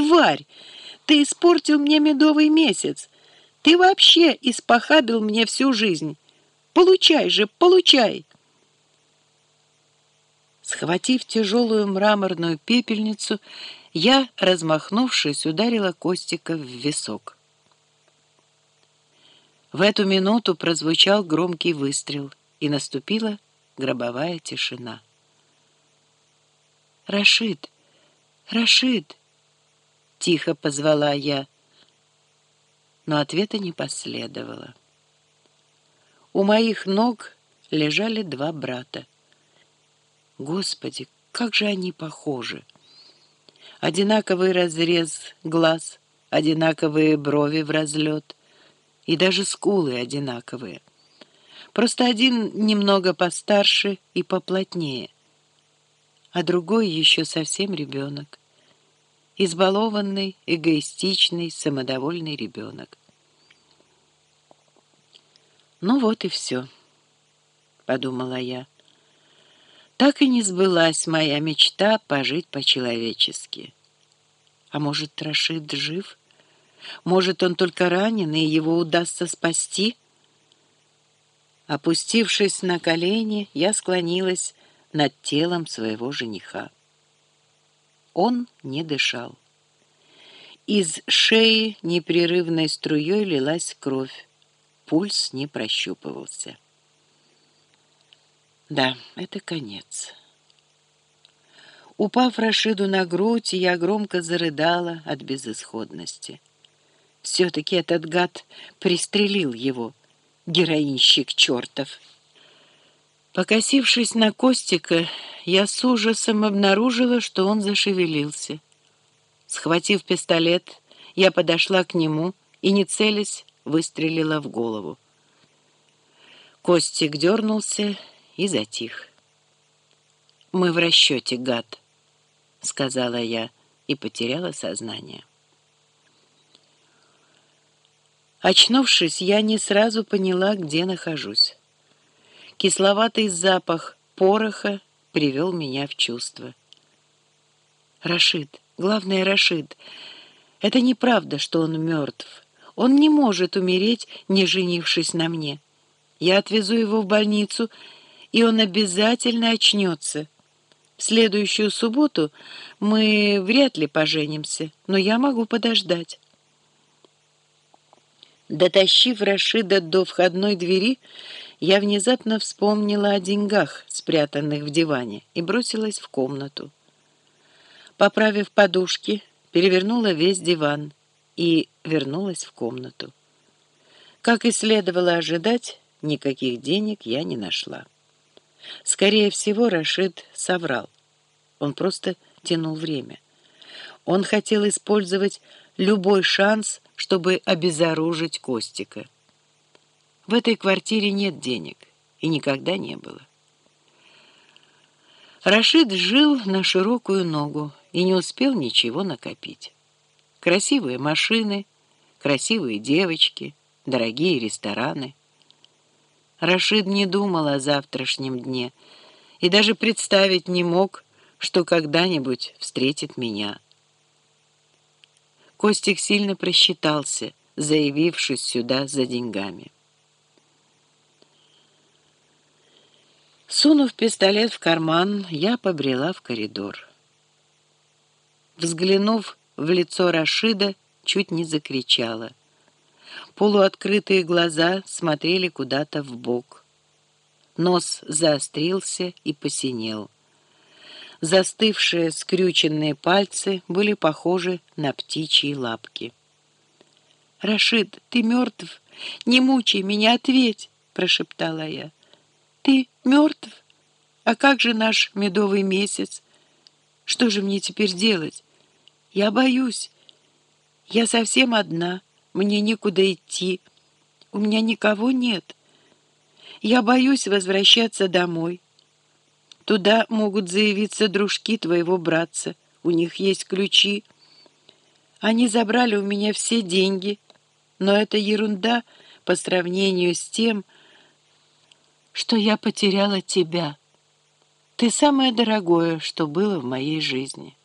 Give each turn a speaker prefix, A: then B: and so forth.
A: тварь! Ты испортил мне медовый месяц! Ты вообще испохабил мне всю жизнь! Получай же, получай!» Схватив тяжелую мраморную пепельницу, я, размахнувшись, ударила Костика в висок. В эту минуту прозвучал громкий выстрел, и наступила гробовая тишина. «Рашид! Рашид!» — тихо позвала я, но ответа не последовало. У моих ног лежали два брата. Господи, как же они похожи! Одинаковый разрез глаз, одинаковые брови в разлет и даже скулы одинаковые. Просто один немного постарше и поплотнее, а другой еще совсем ребенок. Избалованный, эгоистичный, самодовольный ребенок. «Ну вот и все», — подумала я. Так и не сбылась моя мечта пожить по-человечески. А может, Рашид жив? Может, он только ранен, и его удастся спасти? Опустившись на колени, я склонилась над телом своего жениха. Он не дышал. Из шеи непрерывной струей лилась кровь пульс не прощупывался. Да, это конец. Упав Рашиду на грудь, я громко зарыдала от безысходности. Все-таки этот гад пристрелил его, героинщик чертов. Покосившись на Костика, я с ужасом обнаружила, что он зашевелился. Схватив пистолет, я подошла к нему и, не целясь, выстрелила в голову. Костик дернулся и затих. «Мы в расчете, гад», — сказала я и потеряла сознание. Очнувшись, я не сразу поняла, где нахожусь. Кисловатый запах пороха привел меня в чувство. «Рашид, главное, Рашид, это неправда, что он мертв». Он не может умереть, не женившись на мне. Я отвезу его в больницу, и он обязательно очнется. В следующую субботу мы вряд ли поженимся, но я могу подождать. Дотащив Рашида до входной двери, я внезапно вспомнила о деньгах, спрятанных в диване, и бросилась в комнату. Поправив подушки, перевернула весь диван — и вернулась в комнату. Как и следовало ожидать, никаких денег я не нашла. Скорее всего, Рашид соврал. Он просто тянул время. Он хотел использовать любой шанс, чтобы обезоружить Костика. В этой квартире нет денег, и никогда не было. Рашид жил на широкую ногу и не успел ничего накопить. Красивые машины, красивые девочки, дорогие рестораны. Рашид не думал о завтрашнем дне и даже представить не мог, что когда-нибудь встретит меня. Костик сильно просчитался, заявившись сюда за деньгами. Сунув пистолет в карман, я побрела в коридор. Взглянув в лицо Рашида, чуть не закричала. Полуоткрытые глаза смотрели куда-то в бок. Нос заострился и посинел. Застывшие скрюченные пальцы были похожи на птичьи лапки. «Рашид, ты мертв? Не мучай меня, ответь!» — прошептала я. «Ты мертв? А как же наш медовый месяц? Что же мне теперь делать?» Я боюсь. Я совсем одна. Мне некуда идти. У меня никого нет. Я боюсь возвращаться домой. Туда могут заявиться дружки твоего братца. У них есть ключи. Они забрали у меня все деньги. Но это ерунда по сравнению с тем, что я потеряла тебя. Ты самое дорогое, что было в моей жизни».